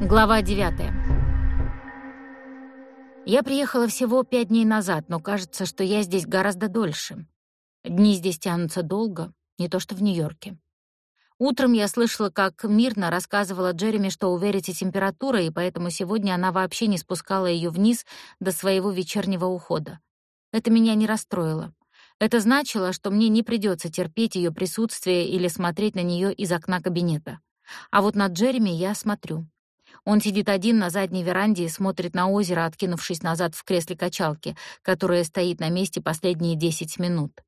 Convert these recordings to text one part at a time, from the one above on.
Глава 9. Я приехала всего пять дней назад, но кажется, что я здесь гораздо дольше. Дни здесь тянутся долго, не то что в Нью-Йорке. Утром я слышала, как мирно рассказывала Джереми, что у Верити температура, и поэтому сегодня она вообще не спускала ее вниз до своего вечернего ухода. Это меня не расстроило. Это значило, что мне не придется терпеть ее присутствие или смотреть на нее из окна кабинета. А вот на Джереми я смотрю. Он сидит один на задней веранде и смотрит на озеро, откинувшись назад в кресле качалки, которое стоит на месте последние 10 минут.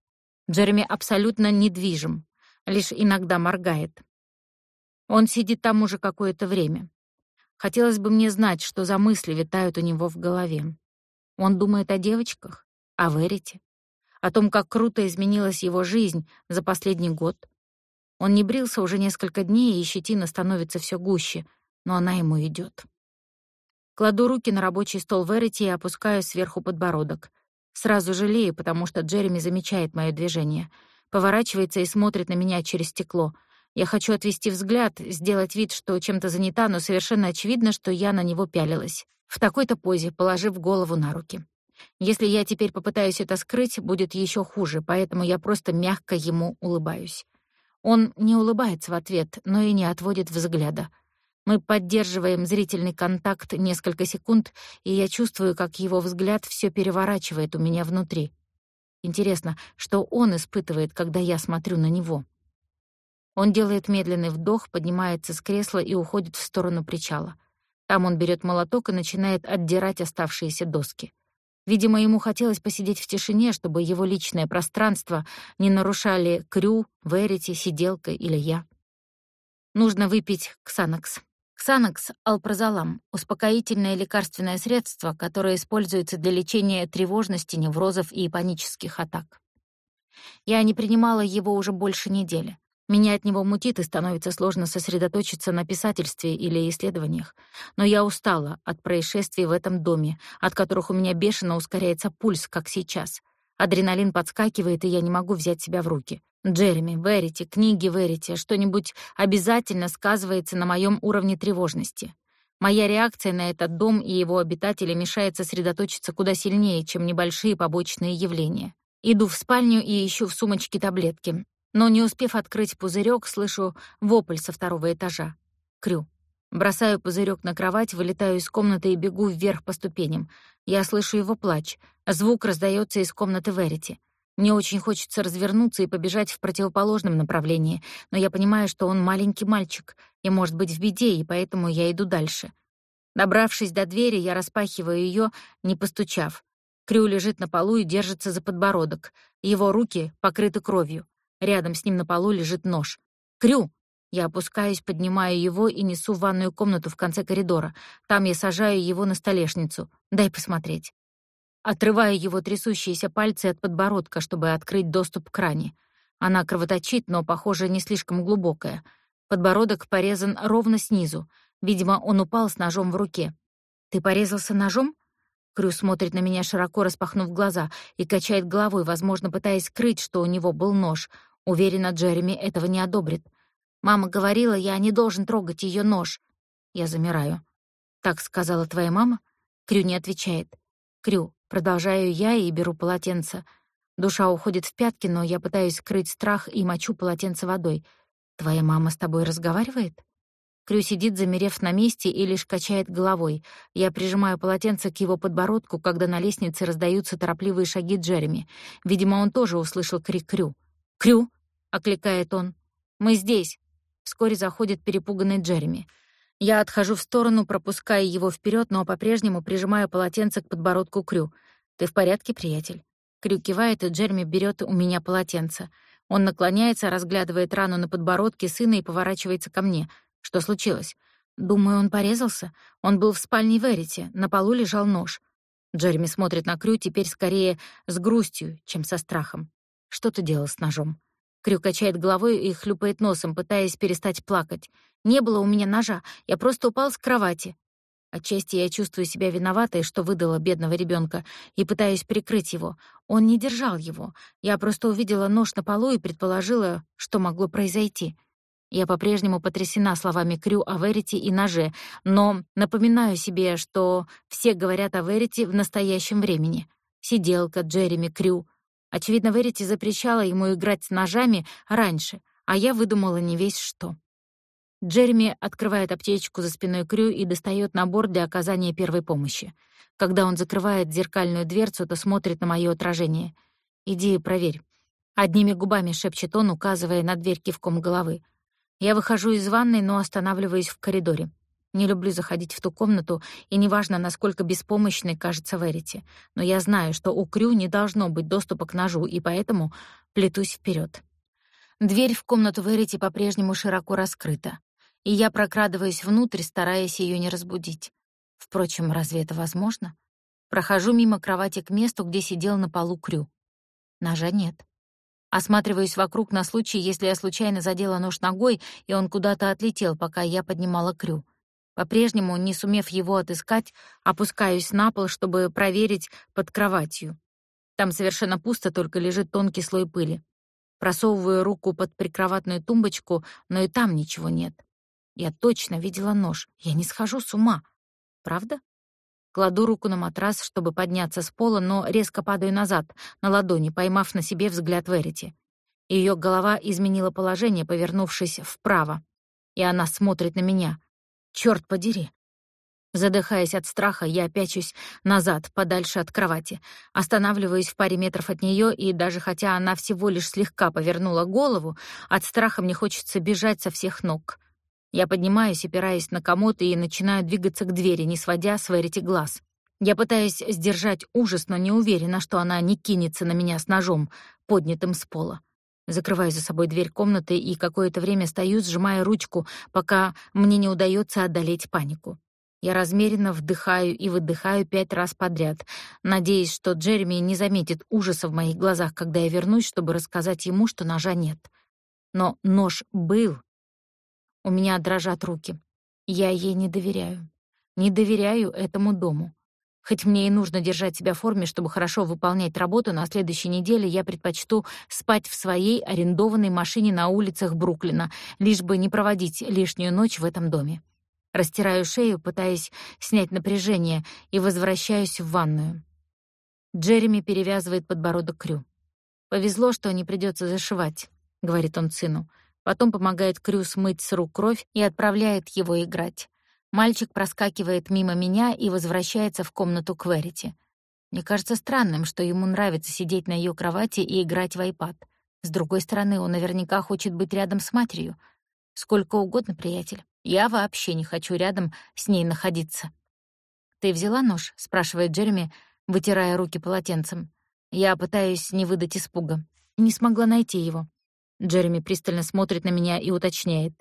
Джереми абсолютно недвижим, лишь иногда моргает. Он сидит там уже какое-то время. Хотелось бы мне знать, что за мысли витают у него в голове. Он думает о девочках, о Верите, о том, как круто изменилась его жизнь за последний год. Он не брился уже несколько дней, и щетина становится все гуще — но она ему идет. Кладу руки на рабочий стол Верити и опускаю сверху подбородок. Сразу жалею, потому что Джереми замечает моё движение. Поворачивается и смотрит на меня через стекло. Я хочу отвести взгляд, сделать вид, что чем-то занята, но совершенно очевидно, что я на него пялилась. В такой-то позе, положив голову на руки. Если я теперь попытаюсь это скрыть, будет ещё хуже, поэтому я просто мягко ему улыбаюсь. Он не улыбается в ответ, но и не отводит взгляда. Мы поддерживаем зрительный контакт несколько секунд, и я чувствую, как его взгляд все переворачивает у меня внутри. Интересно, что он испытывает, когда я смотрю на него. Он делает медленный вдох, поднимается с кресла и уходит в сторону причала. Там он берет молоток и начинает отдирать оставшиеся доски. Видимо, ему хотелось посидеть в тишине, чтобы его личное пространство не нарушали Крю, Верити, сиделка или я. Нужно выпить Ксанакс. Ксанакс — алпрозолам — успокоительное лекарственное средство, которое используется для лечения тревожности, неврозов и панических атак. Я не принимала его уже больше недели. Меня от него мутит и становится сложно сосредоточиться на писательстве или исследованиях. Но я устала от происшествий в этом доме, от которых у меня бешено ускоряется пульс, как сейчас. Адреналин подскакивает, и я не могу взять себя в руки. Джереми, Верити, книги Верити, что-нибудь обязательно сказывается на моем уровне тревожности. Моя реакция на этот дом и его обитателей мешает сосредоточиться куда сильнее, чем небольшие побочные явления. Иду в спальню и ищу в сумочке таблетки. Но не успев открыть пузырек, слышу вопль со второго этажа. Крю. Бросаю пузырек на кровать, вылетаю из комнаты и бегу вверх по ступеням. Я слышу его плач. Звук раздается из комнаты Верити. Мне очень хочется развернуться и побежать в противоположном направлении, но я понимаю, что он маленький мальчик и может быть в беде, и поэтому я иду дальше. Добравшись до двери, я распахиваю ее, не постучав. Крю лежит на полу и держится за подбородок. Его руки покрыты кровью. Рядом с ним на полу лежит нож. «Крю!» Я опускаюсь, поднимаю его и несу в ванную комнату в конце коридора. Там я сажаю его на столешницу. Дай посмотреть. Отрываю его трясущиеся пальцы от подбородка, чтобы открыть доступ к ране. Она кровоточит, но, похоже, не слишком глубокая. Подбородок порезан ровно снизу. Видимо, он упал с ножом в руке. «Ты порезался ножом?» Крю смотрит на меня, широко распахнув глаза, и качает головой, возможно, пытаясь скрыть, что у него был нож. Уверена, Джереми этого не одобрит. Мама говорила, я не должен трогать ее нож. Я замираю. Так сказала твоя мама? Крю не отвечает. Крю, продолжаю я и беру полотенце. Душа уходит в пятки, но я пытаюсь скрыть страх и мочу полотенце водой. Твоя мама с тобой разговаривает? Крю сидит, замерев на месте, и лишь качает головой. Я прижимаю полотенце к его подбородку, когда на лестнице раздаются торопливые шаги Джереми. Видимо, он тоже услышал крик Крю. «Крю!» — окликает он. «Мы здесь!» Вскоре заходит перепуганный Джереми. Я отхожу в сторону, пропуская его вперед, но по-прежнему прижимаю полотенце к подбородку Крю. «Ты в порядке, приятель?» Крю кивает, и Джереми берет у меня полотенце. Он наклоняется, разглядывает рану на подбородке сына и поворачивается ко мне. Что случилось? Думаю, он порезался. Он был в спальне Верити, на полу лежал нож. Джереми смотрит на Крю теперь скорее с грустью, чем со страхом. Что ты делал с ножом? Крю качает головой и хлюпает носом, пытаясь перестать плакать. «Не было у меня ножа, я просто упал с кровати». Отчасти я чувствую себя виноватой, что выдала бедного ребенка, и пытаюсь прикрыть его. Он не держал его. Я просто увидела нож на полу и предположила, что могло произойти. Я по-прежнему потрясена словами Крю о Верите и ноже, но напоминаю себе, что все говорят о Верите в настоящем времени. Сиделка, Джереми, Крю. Очевидно, Верите запрещала ему играть с ножами раньше, а я выдумала не весь что. Джереми открывает аптечку за спиной Крю и достает набор для оказания первой помощи. Когда он закрывает зеркальную дверцу, то смотрит на моё отражение. «Иди проверь». Одними губами шепчет он, указывая на дверь кивком головы. Я выхожу из ванной, но останавливаюсь в коридоре. Не люблю заходить в ту комнату, и неважно, насколько беспомощной кажется Верити, но я знаю, что у Крю не должно быть доступа к ножу, и поэтому плетусь вперед. Дверь в комнату Верити по-прежнему широко раскрыта, и я прокрадываюсь внутрь, стараясь ее не разбудить. Впрочем, разве это возможно? Прохожу мимо кровати к месту, где сидел на полу Крю. Ножа нет. Осматриваюсь вокруг на случай, если я случайно задела нож ногой, и он куда-то отлетел, пока я поднимала Крю. По-прежнему, не сумев его отыскать, опускаюсь на пол, чтобы проверить под кроватью. Там совершенно пусто, только лежит тонкий слой пыли. Просовываю руку под прикроватную тумбочку, но и там ничего нет. Я точно видела нож. Я не схожу с ума. Правда? Кладу руку на матрас, чтобы подняться с пола, но резко падаю назад, на ладони, поймав на себе взгляд Верити. Ее голова изменила положение, повернувшись вправо. И она смотрит на меня. Черт подери. Задыхаясь от страха, я пячусь назад, подальше от кровати. Останавливаюсь в паре метров от нее, и даже хотя она всего лишь слегка повернула голову, от страха мне хочется бежать со всех ног. Я поднимаюсь, опираясь на комод, и начинаю двигаться к двери, не сводя с Верити глаз. Я пытаюсь сдержать ужас, но не уверена, что она не кинется на меня с ножом, поднятым с пола. Закрываю за собой дверь комнаты и какое-то время стою, сжимая ручку, пока мне не удается одолеть панику. Я размеренно вдыхаю и выдыхаю пять раз подряд, надеясь, что Джереми не заметит ужаса в моих глазах, когда я вернусь, чтобы рассказать ему, что ножа нет. Но нож был. У меня дрожат руки. Я ей не доверяю. Не доверяю этому дому. Хоть мне и нужно держать себя в форме, чтобы хорошо выполнять работу, на следующей неделе я предпочту спать в своей арендованной машине на улицах Бруклина, лишь бы не проводить лишнюю ночь в этом доме. Растираю шею, пытаясь снять напряжение, и возвращаюсь в ванную. Джереми перевязывает подбородок Крю. «Повезло, что не придется зашивать», — говорит он сыну. Потом помогает Крю смыть с рук кровь и отправляет его играть. Мальчик проскакивает мимо меня и возвращается в комнату к Верити. Мне кажется странным, что ему нравится сидеть на ее кровати и играть в iPad. С другой стороны, он наверняка хочет быть рядом с матерью. Сколько угодно, приятель. Я вообще не хочу рядом с ней находиться. «Ты взяла нож?» — спрашивает Джереми, вытирая руки полотенцем. Я пытаюсь не выдать испуга. Не смогла найти его. Джереми пристально смотрит на меня и уточняет.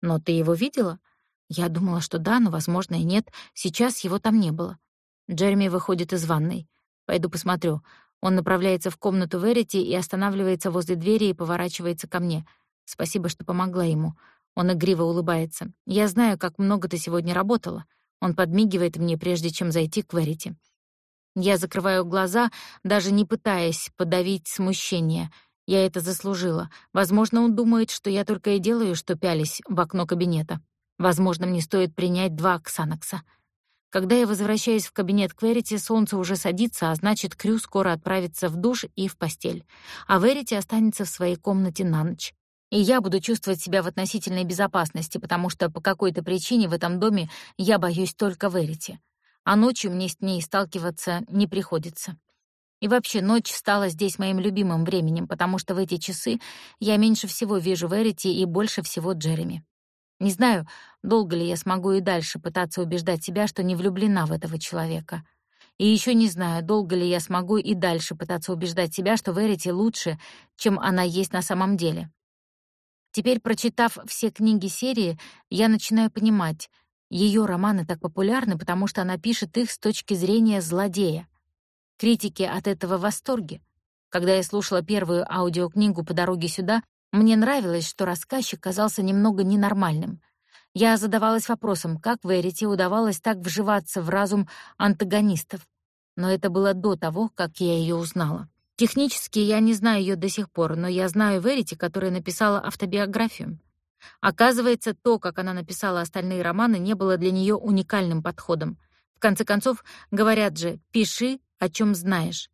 «Но ты его видела?» Я думала, что да, но, возможно, и нет. Сейчас его там не было. Джереми выходит из ванной. Пойду посмотрю. Он направляется в комнату Верити и останавливается возле двери и поворачивается ко мне. Спасибо, что помогла ему. Он игриво улыбается. Я знаю, как много ты сегодня работала. Он подмигивает мне, прежде чем зайти к Верити. Я закрываю глаза, даже не пытаясь подавить смущение. Я это заслужила. Возможно, он думает, что я только и делаю, что пялись в окно кабинета. Возможно, мне стоит принять два ксанокса. Когда я возвращаюсь в кабинет к Верити, солнце уже садится, а значит, Крю скоро отправится в душ и в постель. А Верити останется в своей комнате на ночь. И я буду чувствовать себя в относительной безопасности, потому что по какой-то причине в этом доме я боюсь только Верити. А ночью мне с ней сталкиваться не приходится. И вообще, ночь стала здесь моим любимым временем, потому что в эти часы я меньше всего вижу Верити и больше всего Джереми. Не знаю, долго ли я смогу и дальше пытаться убеждать себя, что не влюблена в этого человека. И еще не знаю, долго ли я смогу и дальше пытаться убеждать себя, что Верити лучше, чем она есть на самом деле. Теперь, прочитав все книги серии, я начинаю понимать, ее романы так популярны, потому что она пишет их с точки зрения злодея. Критики от этого в восторге. Когда я слушала первую аудиокнигу по дороге сюда, мне нравилось, что рассказчик казался немного ненормальным. Я задавалась вопросом, как Верити удавалось так вживаться в разум антагонистов. Но это было до того, как я ее узнала. Технически я не знаю ее до сих пор, но я знаю Верити, которая написала автобиографию. Оказывается, то, как она написала остальные романы, не было для нее уникальным подходом. В конце концов, говорят же: "Пиши, о чем знаешь".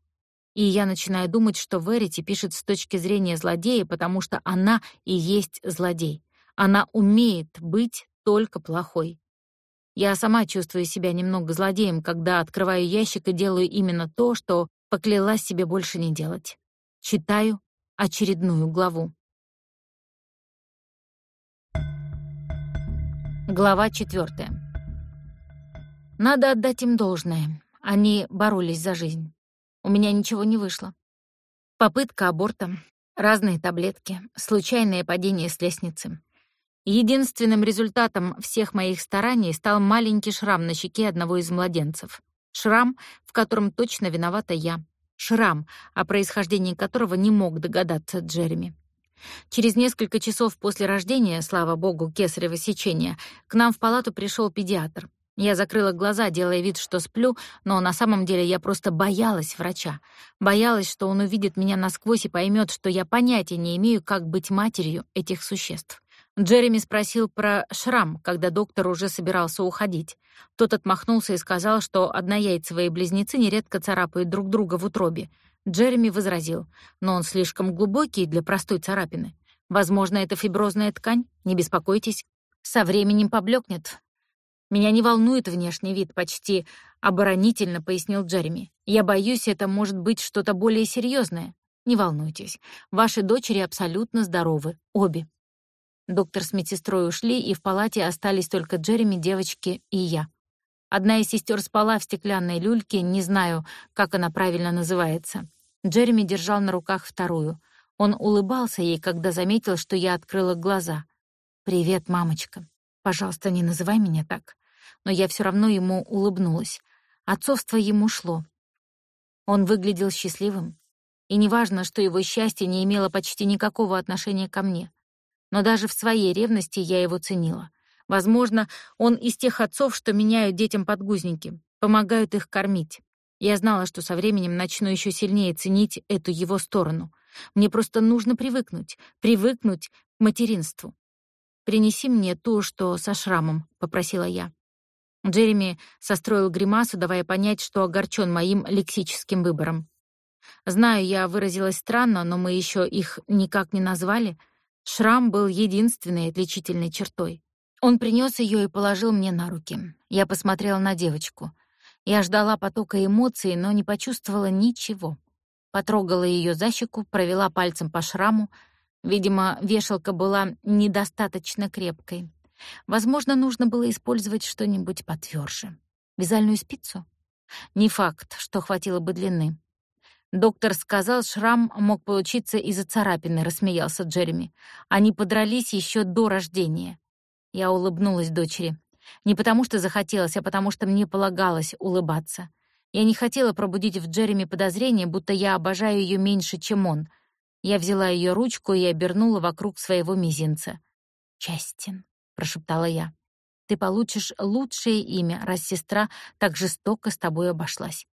И я начинаю думать, что Верити пишет с точки зрения злодея, потому что она и есть злодей. Она умеет быть только плохой. Я сама чувствую себя немного злодеем, когда открываю ящик и делаю именно то, что поклялась себе больше не делать. Читаю очередную главу. Глава четвертая. Надо отдать им должное. Они боролись за жизнь. У меня ничего не вышло. Попытка аборта, разные таблетки, случайное падение с лестницы. Единственным результатом всех моих стараний стал маленький шрам на щеке одного из младенцев. Шрам, в котором точно виновата я. Шрам, о происхождении которого не мог догадаться Джереми. Через несколько часов после рождения, слава богу, кесарево сечения, к нам в палату пришел педиатр. Я закрыла глаза, делая вид, что сплю, но на самом деле я просто боялась врача. Боялась, что он увидит меня насквозь и поймет, что я понятия не имею, как быть матерью этих существ. Джереми спросил про шрам, когда доктор уже собирался уходить. Тот отмахнулся и сказал, что однояйцевые близнецы нередко царапают друг друга в утробе. Джереми возразил, но он слишком глубокий для простой царапины. Возможно, это фиброзная ткань, не беспокойтесь. Со временем поблекнет. Меня не волнует внешний вид, почти оборонительно пояснил Джереми. Я боюсь, это может быть что-то более серьезное. Не волнуйтесь, ваши дочери абсолютно здоровы, обе. Доктор с медсестрой ушли, и в палате остались только Джереми, девочки и я. Одна из сестер спала в стеклянной люльке, не знаю, как она правильно называется. Джереми держал на руках вторую. Он улыбался ей, когда заметил, что я открыла глаза. «Привет, мамочка. Пожалуйста, не называй меня так». Но я все равно ему улыбнулась. Отцовство ему шло. Он выглядел счастливым. И неважно, что его счастье не имело почти никакого отношения ко мне но даже в своей ревности я его ценила. Возможно, он из тех отцов, что меняют детям подгузники, помогают их кормить. Я знала, что со временем начну еще сильнее ценить эту его сторону. Мне просто нужно привыкнуть, привыкнуть к материнству. «Принеси мне то, что со шрамом», — попросила я. Джереми состроил гримасу, давая понять, что огорчен моим лексическим выбором. Знаю, я выразилась странно, но мы еще их никак не назвали — Шрам был единственной отличительной чертой. Он принес ее и положил мне на руки. Я посмотрела на девочку. Я ждала потока эмоций, но не почувствовала ничего. Потрогала ее за щеку, провела пальцем по шраму. Видимо, вешалка была недостаточно крепкой. Возможно, нужно было использовать что-нибудь потверже. Вязальную спицу? Не факт, что хватило бы длины. Доктор сказал, шрам мог получиться из-за царапины, рассмеялся Джереми. Они подрались еще до рождения. Я улыбнулась дочери. Не потому что захотелось, а потому что мне полагалось улыбаться. Я не хотела пробудить в Джереми подозрение, будто я обожаю ее меньше, чем он. Я взяла ее ручку и обернула вокруг своего мизинца. «Частин», — прошептала я, — «ты получишь лучшее имя, раз сестра так жестоко с тобой обошлась».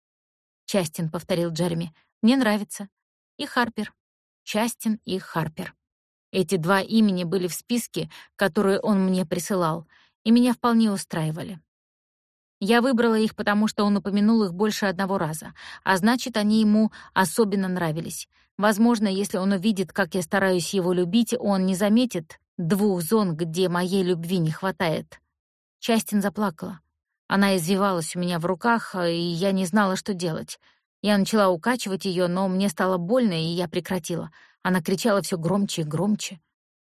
«Частин», — повторил Джереми, мне нравится. И Харпер. Частин и Харпер. Эти два имени были в списке, которые он мне присылал, и меня вполне устраивали. Я выбрала их, потому что он упомянул их больше одного раза, а значит, они ему особенно нравились. Возможно, если он увидит, как я стараюсь его любить, он не заметит двух зон, где моей любви не хватает. Частин заплакала. Она извивалась у меня в руках, и я не знала, что делать. Я начала укачивать ее, но мне стало больно, и я прекратила. Она кричала все громче и громче.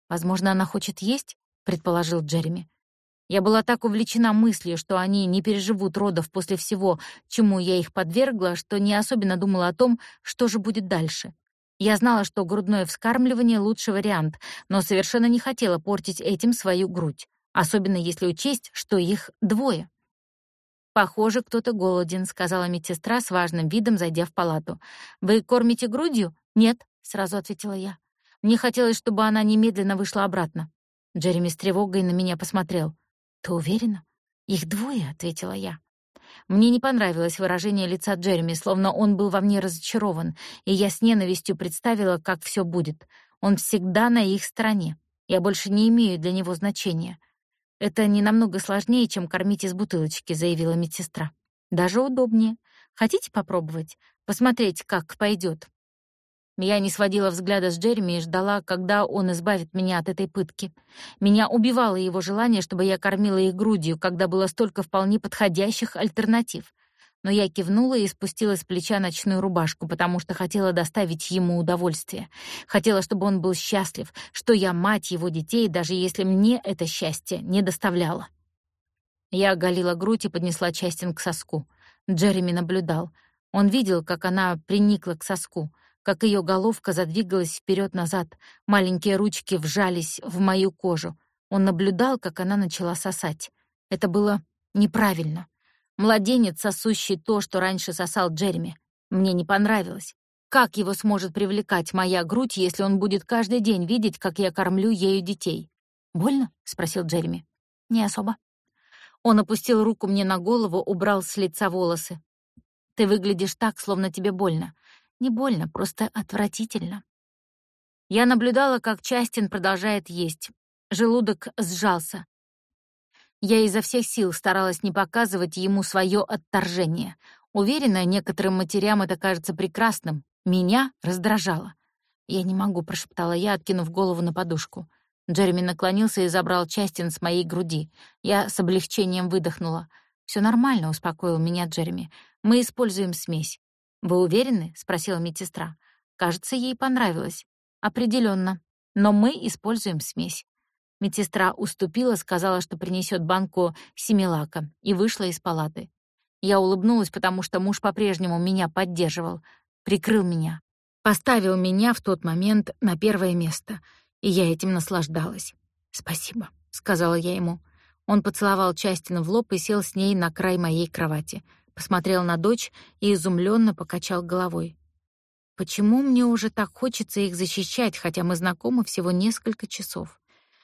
«Возможно, она хочет есть?» — предположил Джереми. Я была так увлечена мыслью, что они не переживут родов после всего, чему я их подвергла, что не особенно думала о том, что же будет дальше. Я знала, что грудное вскармливание — лучший вариант, но совершенно не хотела портить этим свою грудь, особенно если учесть, что их двое. «Похоже, кто-то голоден», — сказала медсестра с важным видом, зайдя в палату. «Вы кормите грудью?» «Нет», — сразу ответила я. Мне хотелось, чтобы она немедленно вышла обратно. Джереми с тревогой на меня посмотрел. «Ты уверена?» «Их двое», — ответила я. Мне не понравилось выражение лица Джереми, словно он был во мне разочарован, и я с ненавистью представила, как все будет. Он всегда на их стороне. Я больше не имею для него значения. Это не намного сложнее, чем кормить из бутылочки, заявила медсестра. Даже удобнее. Хотите попробовать? Посмотреть, как пойдет. Я не сводила взгляда с Джереми и ждала, когда он избавит меня от этой пытки. Меня убивало его желание, чтобы я кормила их грудью, когда было столько вполне подходящих альтернатив. Но я кивнула и спустила с плеча ночную рубашку, потому что хотела доставить ему удовольствие. Хотела, чтобы он был счастлив, что я мать его детей, даже если мне это счастье не доставляло. Я оголила грудь и поднесла Частин к соску. Джереми наблюдал. Он видел, как она приникла к соску — как ее головка задвигалась вперед назад маленькие ручки вжались в мою кожу. Он наблюдал, как она начала сосать. Это было неправильно. Младенец, сосущий то, что раньше сосал Джереми. Мне не понравилось. Как его сможет привлекать моя грудь, если он будет каждый день видеть, как я кормлю ею детей? «Больно?» — спросил Джереми. «Не особо». Он опустил руку мне на голову, убрал с лица волосы. «Ты выглядишь так, словно тебе больно. Не больно, просто отвратительно. Я наблюдала, как Частин продолжает есть. Желудок сжался. Я изо всех сил старалась не показывать ему свое отторжение. Уверена, некоторым матерям это кажется прекрасным. Меня раздражало. «Я не могу», — прошептала я, откинув голову на подушку. Джереми наклонился и забрал Частин с моей груди. Я с облегчением выдохнула. Все нормально», — успокоил меня Джереми. «Мы используем смесь. «Вы уверены?» — спросила медсестра. «Кажется, ей понравилось». Определенно. Но мы используем смесь». Медсестра уступила, сказала, что принесет банку семилака, и вышла из палаты. Я улыбнулась, потому что муж по-прежнему меня поддерживал, прикрыл меня, поставил меня в тот момент на первое место, и я этим наслаждалась. «Спасибо», — сказала я ему. Он поцеловал Частину в лоб и сел с ней на край моей кровати — посмотрел на дочь и изумленно покачал головой. Почему мне уже так хочется их защищать, хотя мы знакомы всего несколько часов?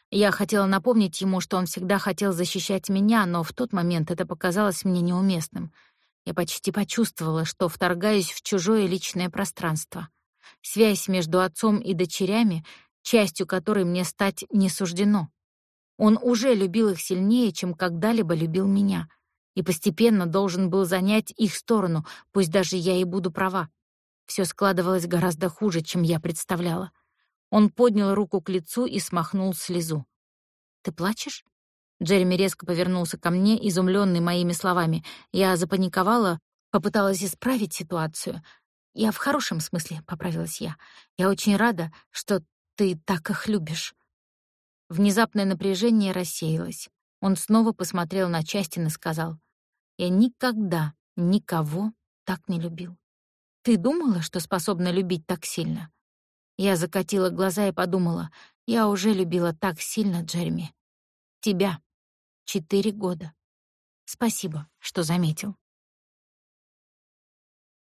Я хотела напомнить ему, что он всегда хотел защищать меня, но в тот момент это показалось мне неуместным. Я почти почувствовала, что вторгаюсь в чужое личное пространство. Связь между отцом и дочерями, частью которой мне стать не суждено. Он уже любил их сильнее, чем когда-либо любил меня — и постепенно должен был занять их сторону, пусть даже я и буду права. Все складывалось гораздо хуже, чем я представляла. Он поднял руку к лицу и смахнул слезу. «Ты плачешь?» Джереми резко повернулся ко мне, изумленный моими словами. Я запаниковала, попыталась исправить ситуацию. «Я в хорошем смысле», — поправилась я. «Я очень рада, что ты так их любишь». Внезапное напряжение рассеялось. Он снова посмотрел на Частин и сказал, «Я никогда никого так не любил. Ты думала, что способна любить так сильно?» Я закатила глаза и подумала, я уже любила так сильно, Джереми. Тебя. Четыре года. Спасибо, что заметил.